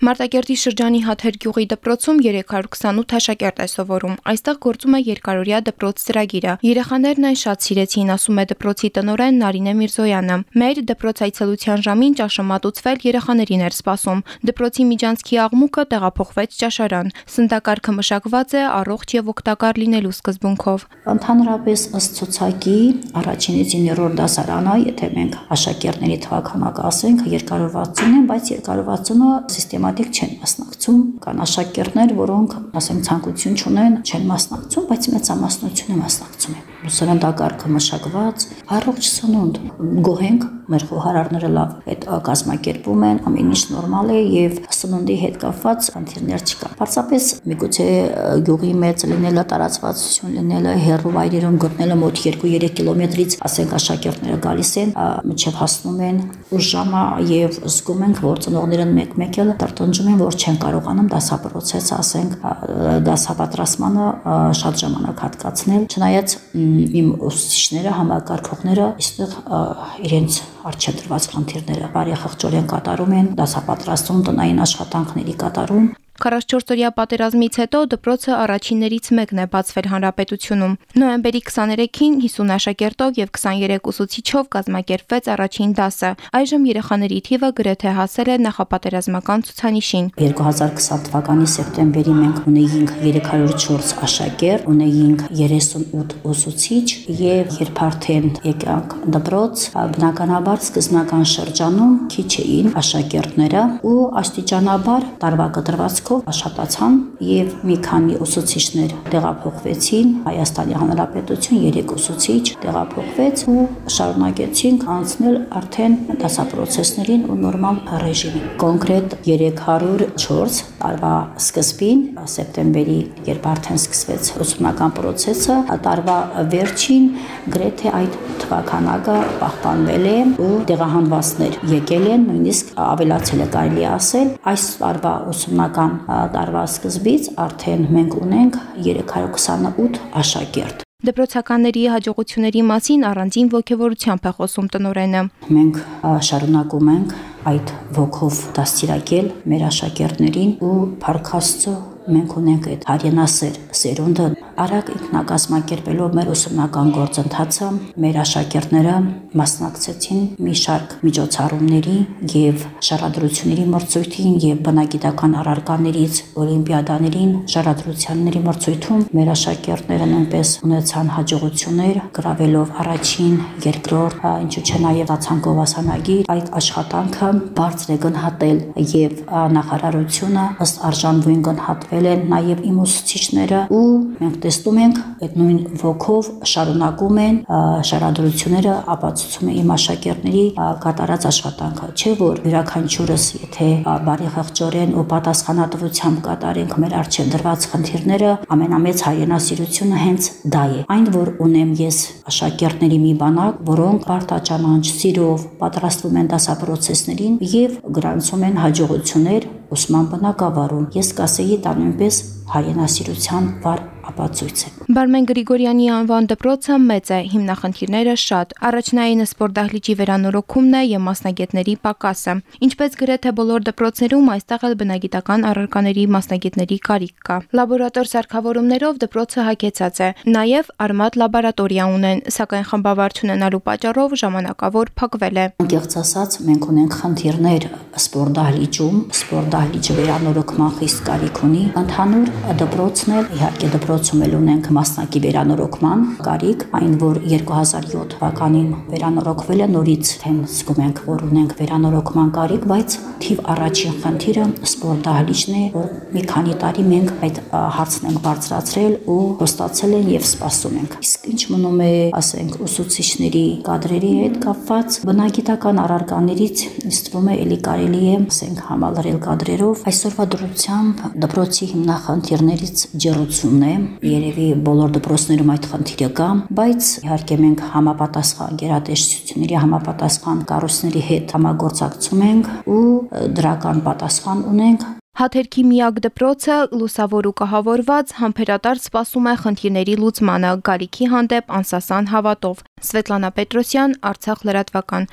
Մարտակերտի շրջանի Հաթեր գյուղի դպրոցում 328 աշակերտ է սովորում։ Այստեղ գործում է երկարօրյա դպրոց ծրագիրը։ Երեխաներն այն շատ սիրեցին, ասում է դպրոցի տնօրեն Նարինե Միրզոյանը։ Մեր դպրոց այցելության ժամին ճաշը մատուցվել երեխաներին էր սպասում։ Դպրոցի միջանցքի աղմուկը տեղափոխվեց ճաշարան։ Սննդակարգը մշակված է առողջ եւ օգտակար լինելու սկզբունքով։ Ընդհանրապես ըստ ցուցակի առաջինից 9-րդ դասարանը, եթե մենք աշակերտների թվականակը ասենք, երկարողացում են, բայց երկարողացումը սիստեմատիկ չեն մասնակցում։ Կան աշակերտներ, որոնք, ասենք, ցանկություն չունեն, չեն մասնակցում, բայց մեծամասնությունը մասնակցում են սննդակարգը մշակված, առողջ սնունդ։ Գոհենք մեր խոհարարները լավ այդ կազմակերպում են, ամեն ինչ նորմալ է եւ սննդի հետ կապված խնդիրներ չկա։ Պարզապես միգուցե գյուղի մեծ լինելը, տարածվածություն լինելը, հերրու վայրերում գտնելը մոտ 2-3 կիլոմետրից, ասենք աշակերտները գալիս են, մինչև հասնում են ուշ ժամը եւ զգում ենք, որ ծնողները մեկ-մեկ էլ տրտնջում են, որ չեն կարողանում դասապրոցեսը, ասենք, դասապատրաստմանը շատ ժամանակ հատկացնել, չնայած իմ ուսուցիչները, համակարգողները այստեղ իրենց արժե դրված խնդիրները բարեխղճորեն կատարում են, դասապատրաստում, տնային աշխատանքների կատարում 44-օրյա պատերազմից հետո դպրոցը առաջիններից մեկն է բացվել հանրապետությունում։ Նոյեմբերի 23-ին 50 աշակերտով եւ 23 ուսուցիչով կազմակերպվեց առաջին դասը։ Այժմ երեխաների թիվը գրեթե հասել է նախապատերազմական ցուցանիշին։ 2020 թվականի սեպտեմբերի մենք ունեինք 304 աշակերտ, ունեինք 38 ուսուցիչ եւ երբ արդեն եկանք դպրոց, բնականաբար սկզբնական շրջանում քիչ էին աշակերտները ու աստիճանաբար տարվա կտրվածքով ընթացքով աշխատացան եւ մի քանի ուսուցիչներ տեղափոխվեցին Հայաստանի Հանրապետություն, 3 ուսուցիչ տեղափոխվեց ու շարունակեցինք անցնել արդեն դասապրոցեսներին ու նորմալ ռեժիմին։ Կոնկրետ 304 տարվա սկզբին սեպտեմբերի երբ արդեն սկսվեց ուսումնական process-ը, տարվա վերջին գրեթե այդ թվականակը պահպանվել է ու տեղահանվածներ եկել են, նույնիսկ ավելացել է կարելի ասել։ Այս տարվա ուսումնական տարվա սկզբից արդեն մենք ունենք 328 աշակերտ։ Դպրոցականների հաջողությունների մասին առանձին ողջավորությամբ է խոսում տնորենը։ Մենք շարունակում ենք այդ ոգով դաստիարակել մեր աշակերտներին ու Փարքաստո մենք ունենք այդ հայրենասեր սերունդը արագ ինքնակազմակերպելով մեր ուսումնական գործընթացը մեր աշակերտները մասնակցեցին մի շարք միջոցառումների եւ շարադրությունների մրցույթին եւ բնագիտական առարկաներից օլիմպիադաներին շարադրությունների մրցույթում մեր աշակերտները նույնպես ունեցան հաջողություններ գրավելով առաջին, երկրորդ, ինչու՞ չէ նաեւ ացանկով ասանագիր այդ աշխատանքը բարձր է գնահատել եւ նախարարությունը ըստ արժանվույն գնահատվել են նաեւ իմ ուսուցիչները ու մենք տեսնում ենք այդ նույն ոգով շարունակում են շարադրությունները ապացուցում է իմ աշակերտների կատարած աշխատանքը չէ որ յուրաքանչյուրս եթե բարեխղճորեն ու պատասխանատվությամբ կատարենք մեր արժե դրված խնդիրները ամենամեծ հայրենասիրությունը հենց դա է այն որ ունեմ ես աշակերտների մի բանակ որոնք բարտաճանանչ սիրով պատրաստվում են դասապրոցեսներին եւ գրանցում են հաջողություններ ուսման բնակավարում ես կասեի դա նույնպես հայրենասիրության վառ ապացույց է։ Բարմեն Գրիգորյանի անվան դպրոցը մեծ է, հիմնախնդիրները շատ։ Առաջնային սպորտ դահլիճի վերանորոգումն է եւ մասնագետների պակասը։ Ինչպես գրեթե բոլոր դպրոցներում, այստեղ էլ բնագիտական առարկաների մասնագետների կարիք կա։ Լաբորատոր սարքավորումներով դպրոցը հագեցած է։ Նաեւ արմատ լաբորատորիա ունեն, սակայն խմբավար չունենալու պատճառով ժամանակավոր փակվել է։ Անկեղծ ասած, մենք ունենք խնդիրներ սպորտ դահլիճում, սպորտ դահլիճը վերանորոգման խիստ կարիք ունի։ Ընդհանուր դպրոցն էլ իհարկե դպրոց դպրոցում էլ ունենք մասնակի վերանորոգման կարիք, այն որ 2007 թվականին վերանորոգվել է նորից թեմ զգում ենք, որ ունենք վերանորոգման կարիք, բայց թիվ առաջին խնդիրը սպորտ դահլիճն է, որ մի քանի տարի մենք այդ հարցն ենք բարձրացրել ու հստացել են եւ սպասում ենք։ Իսկ ինչ մնում է, ասենք, ուսուցիչների կադրերի հետ կապված բնագիտական առարկաներից ինձ թվում է ելի կարելի է, ասենք, համալրել կադրերով այսօրվա դրությամբ դպրոցի հիմնախնդիրներից ջերուցումն է, Երևի բոլոր դպրոցներում այդ խնդիրը կա, բայց իհարկե մենք համապատասխան գերատեսչությունների համապատասխան կառույցների հետ համագործակցում ենք ու դրական պատասխան ունենք Հաթերքի միակ դպրոցը լուսավոր ու կահավորված համբերատար սպասում է խնդիրների լուծմանը գալիքի հանդեպ անսասան հավատով։ Սվետլանա Պետրոսյան, Արցախ լրատվական։